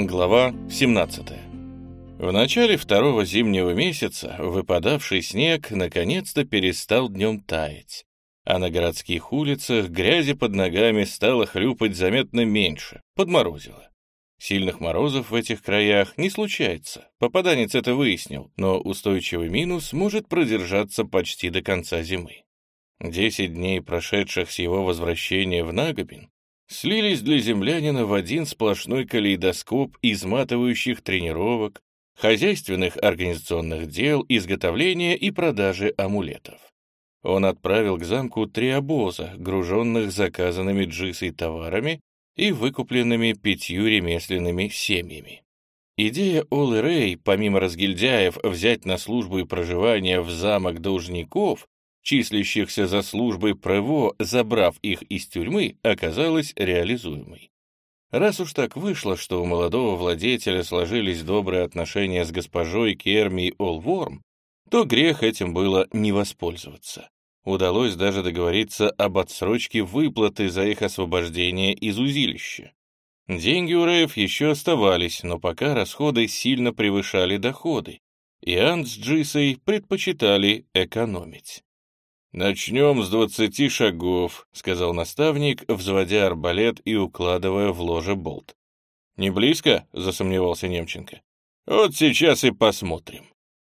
Глава 17. В начале второго зимнего месяца выпадавший снег наконец-то перестал днем таять, а на городских улицах грязи под ногами стало хлюпать заметно меньше, подморозило. Сильных морозов в этих краях не случается, попаданец это выяснил, но устойчивый минус может продержаться почти до конца зимы. Десять дней, прошедших с его возвращения в Нагобин, слились для землянина в один сплошной калейдоскоп изматывающих тренировок, хозяйственных организационных дел, изготовления и продажи амулетов. Он отправил к замку три обоза, груженных заказанными джисой товарами и выкупленными пятью ремесленными семьями. Идея Олы Рэй, помимо разгильдяев, взять на службу и проживание в замок должников, числящихся за службой ПРЭВО, забрав их из тюрьмы, оказалась реализуемой. Раз уж так вышло, что у молодого владетеля сложились добрые отношения с госпожой Керми Олворм, то грех этим было не воспользоваться. Удалось даже договориться об отсрочке выплаты за их освобождение из узилища. Деньги у Рэев еще оставались, но пока расходы сильно превышали доходы, и Ант с Джисой предпочитали экономить. «Начнем с двадцати шагов», — сказал наставник, взводя арбалет и укладывая в ложе болт. «Не близко?» — засомневался Немченко. «Вот сейчас и посмотрим».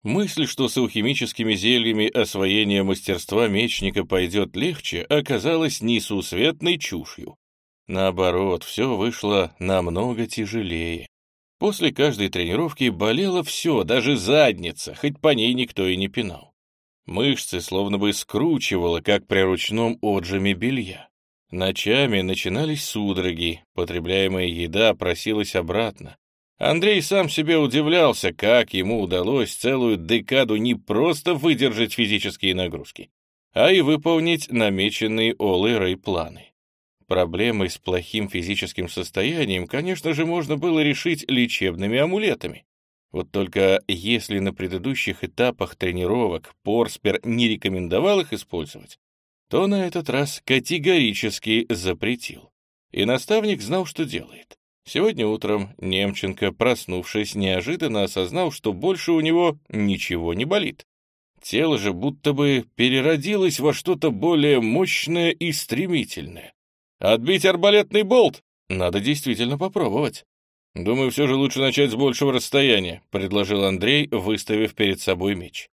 Мысль, что с алхимическими зельями освоение мастерства мечника пойдет легче, оказалась несусветной чушью. Наоборот, все вышло намного тяжелее. После каждой тренировки болело все, даже задница, хоть по ней никто и не пинал. Мышцы словно бы скручивало, как при ручном отжиме белья. Ночами начинались судороги, потребляемая еда просилась обратно. Андрей сам себе удивлялся, как ему удалось целую декаду не просто выдержать физические нагрузки, а и выполнить намеченные Олой Рэй планы. Проблемы с плохим физическим состоянием, конечно же, можно было решить лечебными амулетами. Вот только если на предыдущих этапах тренировок Порспер не рекомендовал их использовать, то на этот раз категорически запретил. И наставник знал, что делает. Сегодня утром Немченко, проснувшись, неожиданно осознал, что больше у него ничего не болит. Тело же будто бы переродилось во что-то более мощное и стремительное. Отбить арбалетный болт? Надо действительно попробовать. «Думаю, все же лучше начать с большего расстояния», — предложил Андрей, выставив перед собой меч.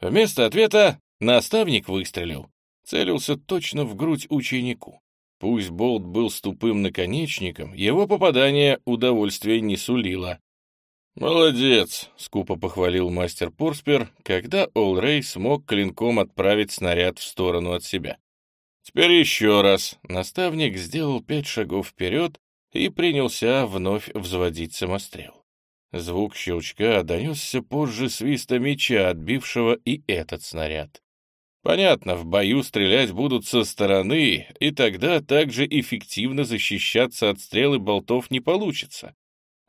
Вместо ответа наставник выстрелил. Целился точно в грудь ученику. Пусть болт был с тупым наконечником, его попадание удовольствия не сулило. «Молодец», — скупо похвалил мастер Порспер, когда Олрей смог клинком отправить снаряд в сторону от себя. «Теперь еще раз». Наставник сделал пять шагов вперед, и принялся вновь взводить самострел. Звук щелчка донесся позже свиста меча, отбившего и этот снаряд. Понятно, в бою стрелять будут со стороны, и тогда также эффективно защищаться от стрелы болтов не получится.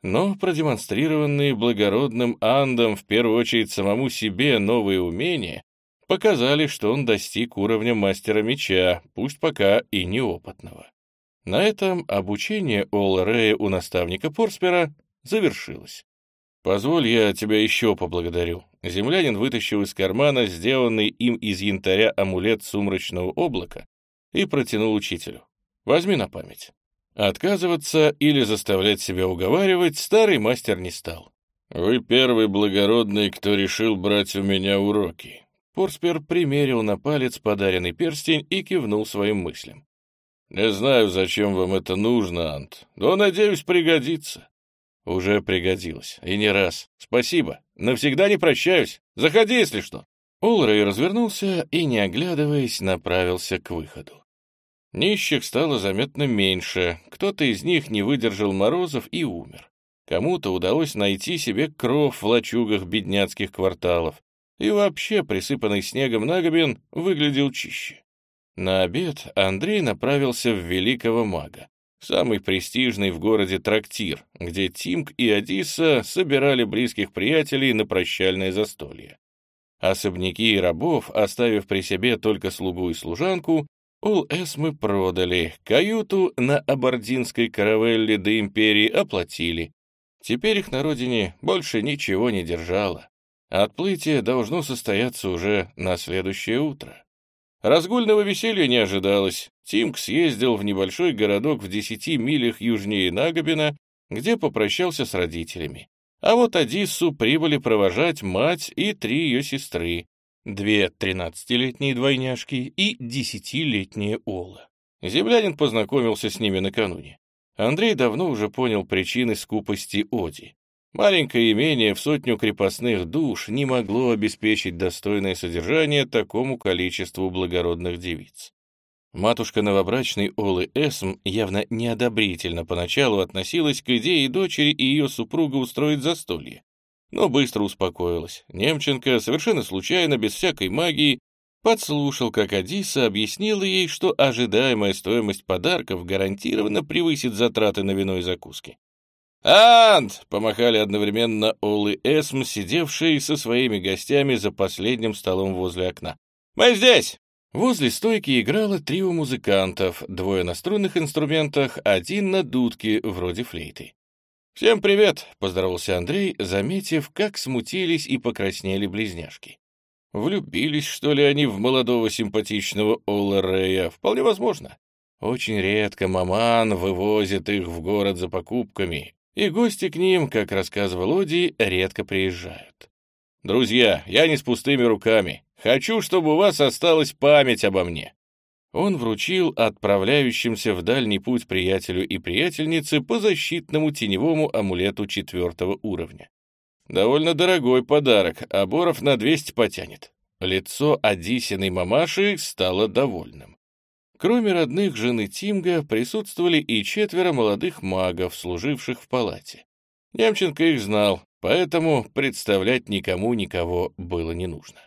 Но продемонстрированные благородным Андом, в первую очередь самому себе, новые умения показали, что он достиг уровня мастера меча, пусть пока и неопытного. На этом обучение Олл-Рэя у наставника Порспера завершилось. «Позволь, я тебя еще поблагодарю». Землянин вытащил из кармана сделанный им из янтаря амулет сумрачного облака и протянул учителю. «Возьми на память». Отказываться или заставлять себя уговаривать старый мастер не стал. «Вы первый благородный, кто решил брать у меня уроки». Порспер примерил на палец подаренный перстень и кивнул своим мыслям. «Не знаю, зачем вам это нужно, Ант, но, надеюсь, пригодится». «Уже пригодилось, и не раз. Спасибо. Навсегда не прощаюсь. Заходи, если что». Улрей развернулся и, не оглядываясь, направился к выходу. Нищих стало заметно меньше, кто-то из них не выдержал морозов и умер. Кому-то удалось найти себе кров в лачугах бедняцких кварталов, и вообще присыпанный снегом Нагобин выглядел чище. На обед Андрей направился в Великого Мага, самый престижный в городе трактир, где Тимк и Адиса собирали близких приятелей на прощальное застолье. Особняки и рабов, оставив при себе только слугу и служанку, Ол-Эс мы продали, каюту на абординской каравелле до империи оплатили. Теперь их на родине больше ничего не держало. Отплытие должно состояться уже на следующее утро. Разгульного веселья не ожидалось. Тимк съездил в небольшой городок в десяти милях южнее Нагобина, где попрощался с родителями. А вот Адиссу прибыли провожать мать и три ее сестры, две тринадцатилетние двойняшки и десятилетняя Ола. Землянин познакомился с ними накануне. Андрей давно уже понял причины скупости Оди. Маленькое имение в сотню крепостных душ не могло обеспечить достойное содержание такому количеству благородных девиц. Матушка новобрачной Олы Эсм явно неодобрительно поначалу относилась к идее дочери и ее супруга устроить застолье, но быстро успокоилась. Немченко совершенно случайно, без всякой магии, подслушал, как Адиса объяснила ей, что ожидаемая стоимость подарков гарантированно превысит затраты на вино и закуски. «Ант!» — помахали одновременно Ол и Эсм, сидевшие со своими гостями за последним столом возле окна. «Мы здесь!» Возле стойки играло трио музыкантов, двое на струнных инструментах, один на дудке, вроде флейты. «Всем привет!» — поздоровался Андрей, заметив, как смутились и покраснели близняшки. Влюбились, что ли, они в молодого симпатичного Ола Рея? Вполне возможно. Очень редко маман вывозит их в город за покупками, и гости к ним, как рассказывал Оди, редко приезжают. «Друзья, я не с пустыми руками. Хочу, чтобы у вас осталась память обо мне». Он вручил отправляющимся в дальний путь приятелю и приятельнице по защитному теневому амулету четвертого уровня. Довольно дорогой подарок, а Боров на 200 потянет. Лицо Одисиной мамаши стало довольным. Кроме родных жены Тимга, присутствовали и четверо молодых магов, служивших в палате. Немченко их знал, поэтому представлять никому никого было не нужно.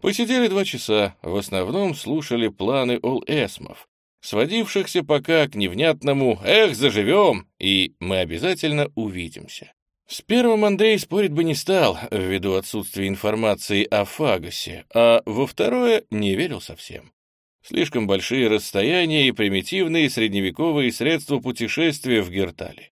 Посидели два часа, в основном слушали планы Ол-Эсмов, сводившихся пока к невнятному «Эх, заживем!» и «Мы обязательно увидимся». С первым Андрей спорить бы не стал, ввиду отсутствия информации о Фагосе, а во второе не верил совсем. Слишком большие расстояния и примитивные средневековые средства путешествия в Гертале.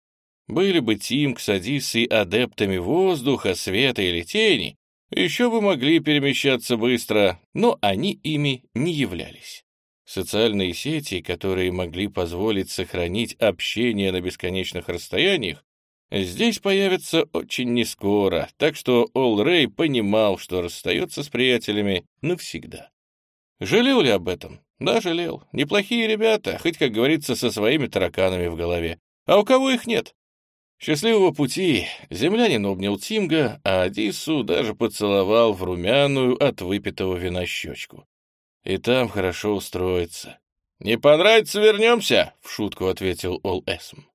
Были бы Тимк с Одиссой адептами воздуха, света или тени, еще бы могли перемещаться быстро, но они ими не являлись. Социальные сети, которые могли позволить сохранить общение на бесконечных расстояниях, Здесь появится очень нескоро, так что Ол Рэй понимал, что расстается с приятелями навсегда. Жалел ли об этом? Да, жалел. Неплохие ребята, хоть, как говорится, со своими тараканами в голове. А у кого их нет? Счастливого пути! Землянин обнял Тимга, а Адису даже поцеловал в румяную от выпитого вина щечку. И там хорошо устроиться. «Не понравится, вернемся!» — в шутку ответил Ол Эсм.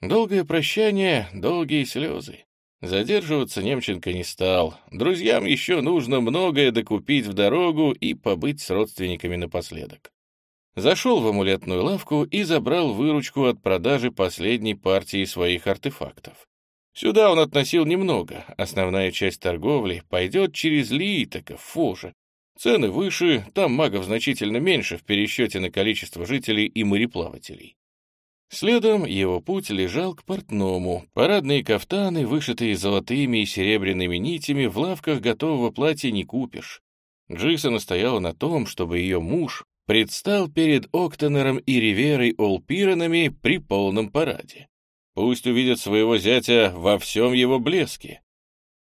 Долгое прощание, долгие слезы. Задерживаться Немченко не стал. Друзьям еще нужно многое докупить в дорогу и побыть с родственниками напоследок. Зашел в амулетную лавку и забрал выручку от продажи последней партии своих артефактов. Сюда он относил немного, основная часть торговли пойдет через Лиитока, Фоже. Цены выше, там магов значительно меньше в пересчете на количество жителей и мореплавателей. Следом его путь лежал к портному. Парадные кафтаны, вышитые золотыми и серебряными нитями, в лавках готового платья не купишь. Джиса настояла на том, чтобы ее муж предстал перед Октонером и Риверой Олпиронами при полном параде. Пусть увидят своего зятя во всем его блеске.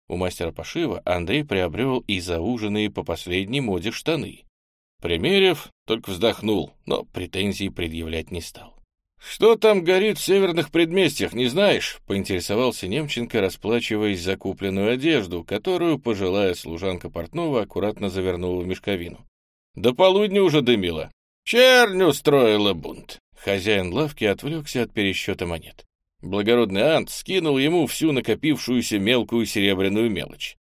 У мастера пошива Андрей приобрел и зауженные по последней моде штаны. Примерив, только вздохнул, но претензий предъявлять не стал. «Что там горит в северных предместьях, не знаешь?» — поинтересовался Немченко, расплачиваясь за купленную одежду, которую пожилая служанка портного аккуратно завернула в мешковину. «До полудня уже дымило. Чернь устроила бунт». Хозяин лавки отвлекся от пересчета монет. Благородный Ант скинул ему всю накопившуюся мелкую серебряную мелочь.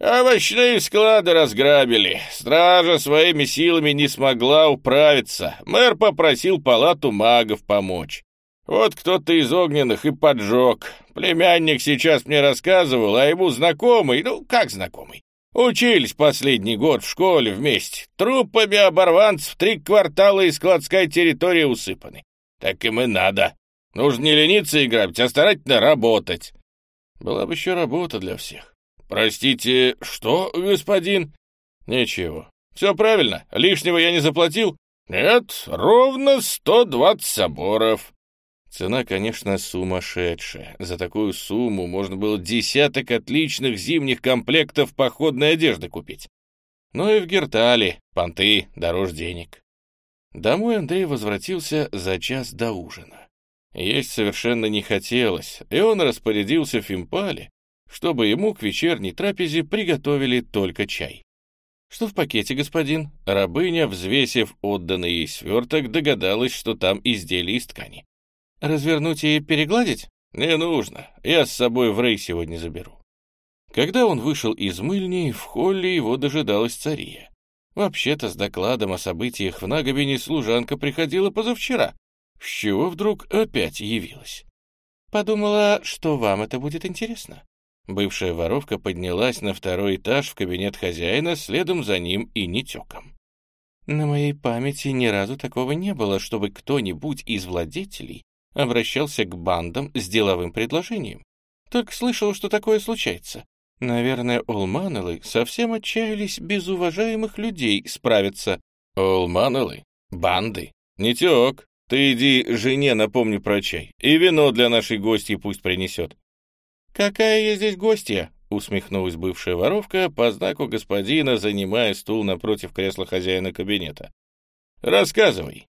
«Овощные склады разграбили. Стража своими силами не смогла управиться. Мэр попросил палату магов помочь. Вот кто-то из огненных и поджег. Племянник сейчас мне рассказывал, а ему знакомый, ну, как знакомый. Учились последний год в школе вместе. Трупами оборванцев три квартала и складская территория усыпаны. Так им и надо. Нужно не лениться играть, а старательно работать. Была бы еще работа для всех. «Простите, что, господин?» «Ничего. Все правильно. Лишнего я не заплатил?» «Нет, ровно сто двадцать соборов». Цена, конечно, сумасшедшая. За такую сумму можно было десяток отличных зимних комплектов походной одежды купить. Ну и в Гертале, понты, дороже денег. Домой Андрей возвратился за час до ужина. Есть совершенно не хотелось, и он распорядился в Фимпале, чтобы ему к вечерней трапезе приготовили только чай. «Что в пакете, господин?» Рабыня, взвесив отданный ей сверток, догадалась, что там изделие из ткани. «Развернуть и перегладить?» «Не нужно. Я с собой в рей сегодня заберу». Когда он вышел из мыльни, в холле его дожидалась цария. Вообще-то с докладом о событиях в Нагобине служанка приходила позавчера. С чего вдруг опять явилась? Подумала, что вам это будет интересно. Бывшая воровка поднялась на второй этаж в кабинет хозяина, следом за ним и нетеком. На моей памяти ни разу такого не было, чтобы кто-нибудь из владетелей обращался к бандам с деловым предложением. Только слышал, что такое случается. Наверное, Олманелы совсем отчаялись без уважаемых людей справиться. Олманелы? Банды? Нетек, ты иди жене напомни про чай, и вино для нашей гости пусть принесет. «Какая я здесь гостья?» — усмехнулась бывшая воровка, по знаку господина, занимая стул напротив кресла хозяина кабинета. «Рассказывай».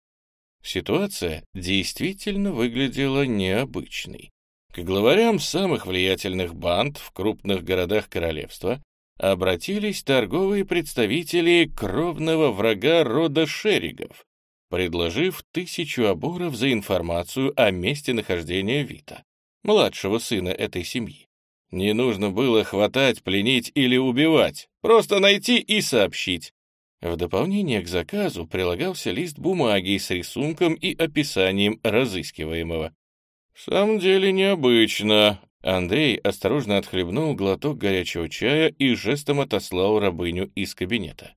Ситуация действительно выглядела необычной. К главарям самых влиятельных банд в крупных городах королевства обратились торговые представители кровного врага рода Шеригов, предложив тысячу оборов за информацию о месте нахождения Вита младшего сына этой семьи. Не нужно было хватать, пленить или убивать, просто найти и сообщить. В дополнение к заказу прилагался лист бумаги с рисунком и описанием разыскиваемого. «В самом деле необычно». Андрей осторожно отхлебнул глоток горячего чая и жестом отослал рабыню из кабинета.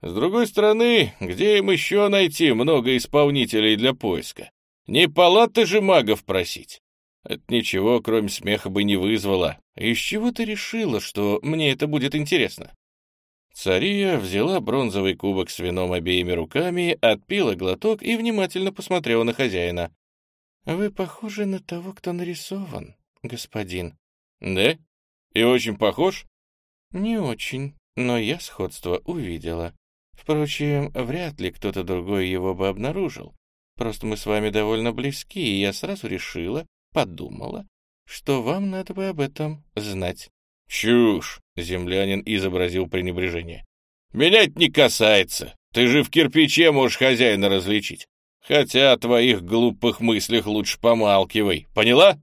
«С другой стороны, где им еще найти много исполнителей для поиска? Не палаты же магов просить. Это ничего, кроме смеха, бы не вызвало. Из чего ты решила, что мне это будет интересно?» Цария взяла бронзовый кубок с вином обеими руками, отпила глоток и внимательно посмотрела на хозяина. «Вы похожи на того, кто нарисован, господин». «Да? И очень похож?» «Не очень, но я сходство увидела. Впрочем, вряд ли кто-то другой его бы обнаружил. Просто мы с вами довольно близки, и я сразу решила, подумала, что вам надо бы об этом знать. «Чушь!» — землянин изобразил пренебрежение. «Меня это не касается. Ты же в кирпиче можешь хозяина различить. Хотя о твоих глупых мыслях лучше помалкивай. Поняла?»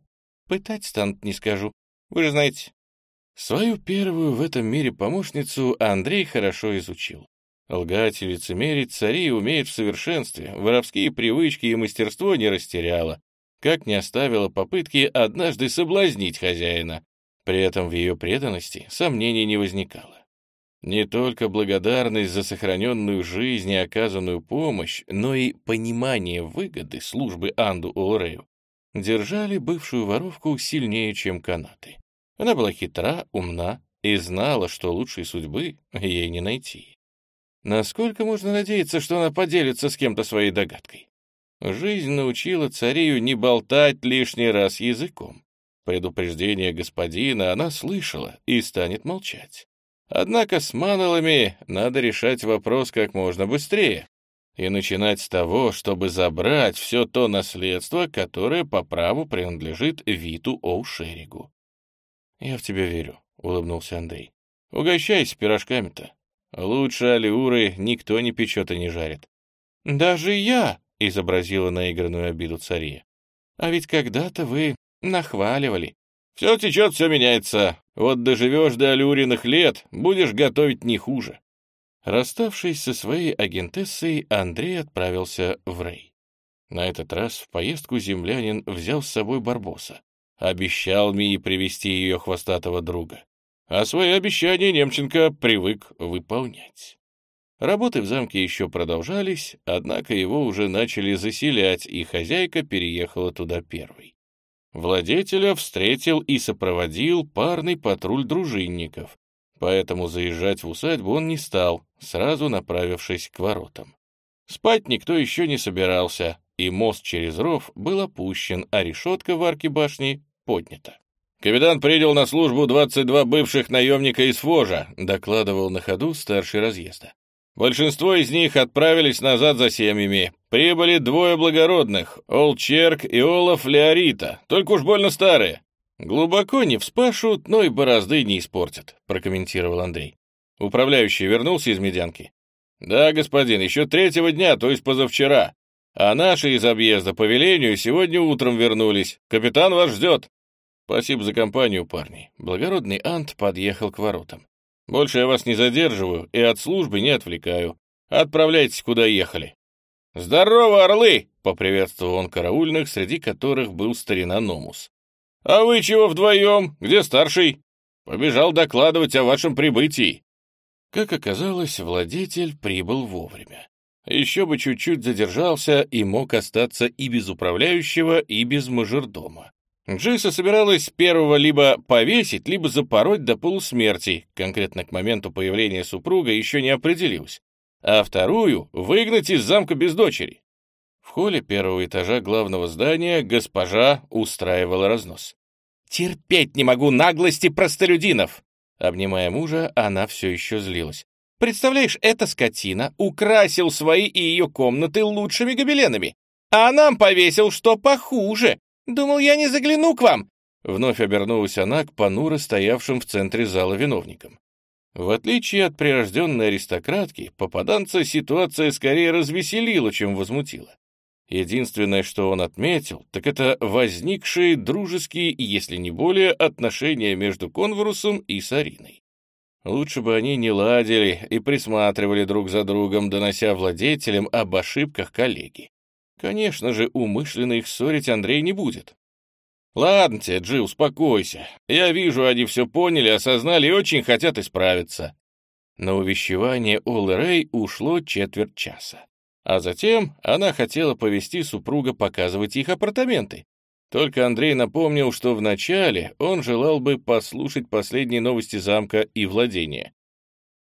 «Пытать станут, не скажу. Вы же знаете». Свою первую в этом мире помощницу Андрей хорошо изучил. Лгать и лицемерить цари умеет в совершенстве, воровские привычки и мастерство не растеряла как не оставила попытки однажды соблазнить хозяина. При этом в ее преданности сомнений не возникало. Не только благодарность за сохраненную жизнь и оказанную помощь, но и понимание выгоды службы Анду Олрею держали бывшую воровку сильнее, чем канаты. Она была хитра, умна и знала, что лучшей судьбы ей не найти. Насколько можно надеяться, что она поделится с кем-то своей догадкой? Жизнь научила царею не болтать лишний раз языком. Предупреждение господина она слышала и станет молчать. Однако с манолами надо решать вопрос как можно быстрее и начинать с того, чтобы забрать все то наследство, которое по праву принадлежит Виту Оушеригу. «Я в тебя верю», — улыбнулся Андрей. «Угощайся пирожками-то. Лучше алиуры никто не печет и не жарит». «Даже я!» — изобразила наигранную обиду цария. «А ведь когда-то вы нахваливали». «Все течет, все меняется. Вот доживешь до алюриных лет, будешь готовить не хуже». Расставшись со своей агентессой, Андрей отправился в Рей. На этот раз в поездку землянин взял с собой Барбоса. Обещал Мии привести ее хвостатого друга. А свои обещания Немченко привык выполнять. Работы в замке еще продолжались, однако его уже начали заселять, и хозяйка переехала туда первой. Владетеля встретил и сопроводил парный патруль дружинников, поэтому заезжать в усадьбу он не стал, сразу направившись к воротам. Спать никто еще не собирался, и мост через ров был опущен, а решетка в арке башни поднята. «Капитан принял на службу 22 бывших наемника из Фожа», докладывал на ходу старший разъезда. Большинство из них отправились назад за семьями. Прибыли двое благородных — Олчерк и Олаф Леорита, только уж больно старые. «Глубоко не вспашут, но и борозды не испортят», — прокомментировал Андрей. Управляющий вернулся из медянки. «Да, господин, еще третьего дня, то есть позавчера. А наши из объезда по велению сегодня утром вернулись. Капитан вас ждет». «Спасибо за компанию, парни». Благородный Ант подъехал к воротам. Больше я вас не задерживаю и от службы не отвлекаю. Отправляйтесь, куда ехали». «Здорово, орлы!» — поприветствовал он караульных, среди которых был старина Номус. «А вы чего вдвоем? Где старший?» «Побежал докладывать о вашем прибытии». Как оказалось, владетель прибыл вовремя. Еще бы чуть-чуть задержался и мог остаться и без управляющего, и без мажордома. Джиса собиралась первого либо повесить, либо запороть до полусмерти, конкретно к моменту появления супруга еще не определилась, а вторую — выгнать из замка без дочери. В холле первого этажа главного здания госпожа устраивала разнос. «Терпеть не могу наглости простолюдинов!» Обнимая мужа, она все еще злилась. «Представляешь, эта скотина украсил свои и ее комнаты лучшими гобеленами, а нам повесил что похуже, Думал, я не загляну к вам!» Вновь обернулась она к понуро стоявшим в центре зала виновникам. В отличие от прирожденной аристократки, попаданца ситуация скорее развеселила, чем возмутила. Единственное, что он отметил, так это возникшие дружеские, если не более, отношения между Конворусом и Сариной. Лучше бы они не ладили и присматривали друг за другом, донося владетелям об ошибках коллеги. Конечно же, умышленно их ссорить Андрей не будет. «Ладно тебе, Джи, успокойся. Я вижу, они все поняли, осознали и очень хотят исправиться». На увещевание Олы Рэй ушло четверть часа. А затем она хотела повести супруга показывать их апартаменты. Только Андрей напомнил, что вначале он желал бы послушать последние новости замка и владения.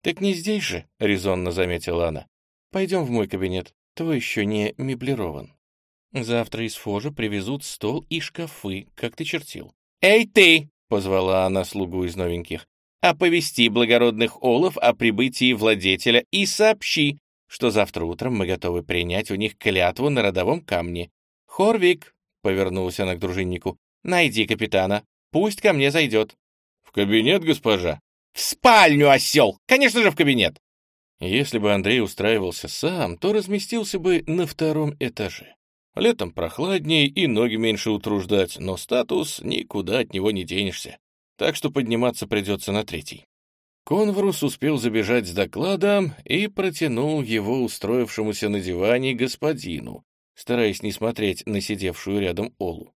«Так не здесь же», — резонно заметила она. «Пойдем в мой кабинет. Твой еще не меблирован. Завтра из Фожа привезут стол и шкафы, как ты чертил. «Эй, ты!» — позвала она слугу из новеньких. «Оповести благородных олов о прибытии владетеля и сообщи, что завтра утром мы готовы принять у них клятву на родовом камне. Хорвик!» — повернулась она к дружиннику. «Найди капитана. Пусть ко мне зайдет». «В кабинет, госпожа?» «В спальню, осел! Конечно же, в кабинет!» Если бы Андрей устраивался сам, то разместился бы на втором этаже. Летом прохладнее и ноги меньше утруждать, но статус никуда от него не денешься. Так что подниматься придется на третий. Конврус успел забежать с докладом и протянул его устроившемуся на диване господину, стараясь не смотреть на сидевшую рядом Олу.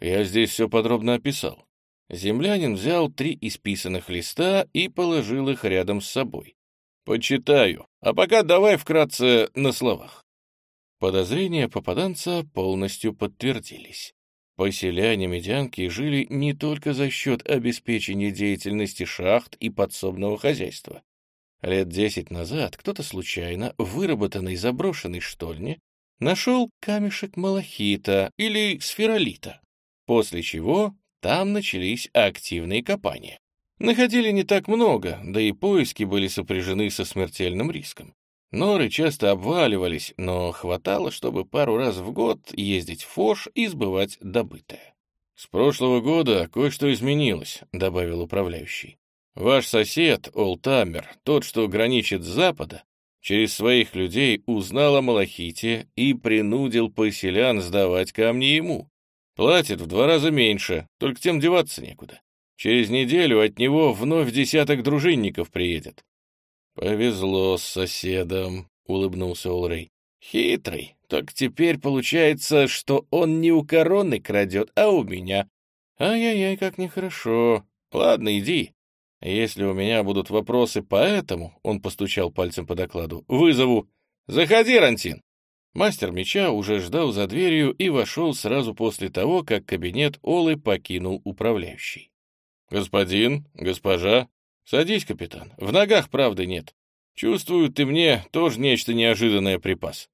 Я здесь все подробно описал. Землянин взял три исписанных листа и положил их рядом с собой. Почитаю, а пока давай вкратце на словах. Подозрения попаданца полностью подтвердились. Поселяне медянки жили не только за счет обеспечения деятельности шахт и подсобного хозяйства. Лет десять назад кто-то случайно, выработанный заброшенной штольне, нашел камешек малахита или сферолита, после чего там начались активные копания. Находили не так много, да и поиски были сопряжены со смертельным риском. Норы часто обваливались, но хватало, чтобы пару раз в год ездить в Фош и сбывать добытое. «С прошлого года кое-что изменилось», — добавил управляющий. «Ваш сосед, Олтамер, тот, что граничит с запада, через своих людей узнал о Малахите и принудил поселян сдавать камни ему. Платит в два раза меньше, только тем деваться некуда. Через неделю от него вновь десяток дружинников приедет. «Повезло с соседом», — улыбнулся Олрей. «Хитрый. Так теперь получается, что он не у короны крадет, а у меня. Ай-яй-яй, как нехорошо. Ладно, иди. Если у меня будут вопросы по этому, — он постучал пальцем по докладу, — вызову. Заходи, Рантин». Мастер меча уже ждал за дверью и вошел сразу после того, как кабинет Олы покинул управляющий. «Господин, госпожа, садись, капитан. В ногах правды нет. Чувствую, ты мне тоже нечто неожиданное припас».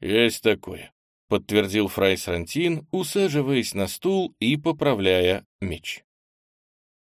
«Есть такое», — подтвердил фрай Срантин, усаживаясь на стул и поправляя меч.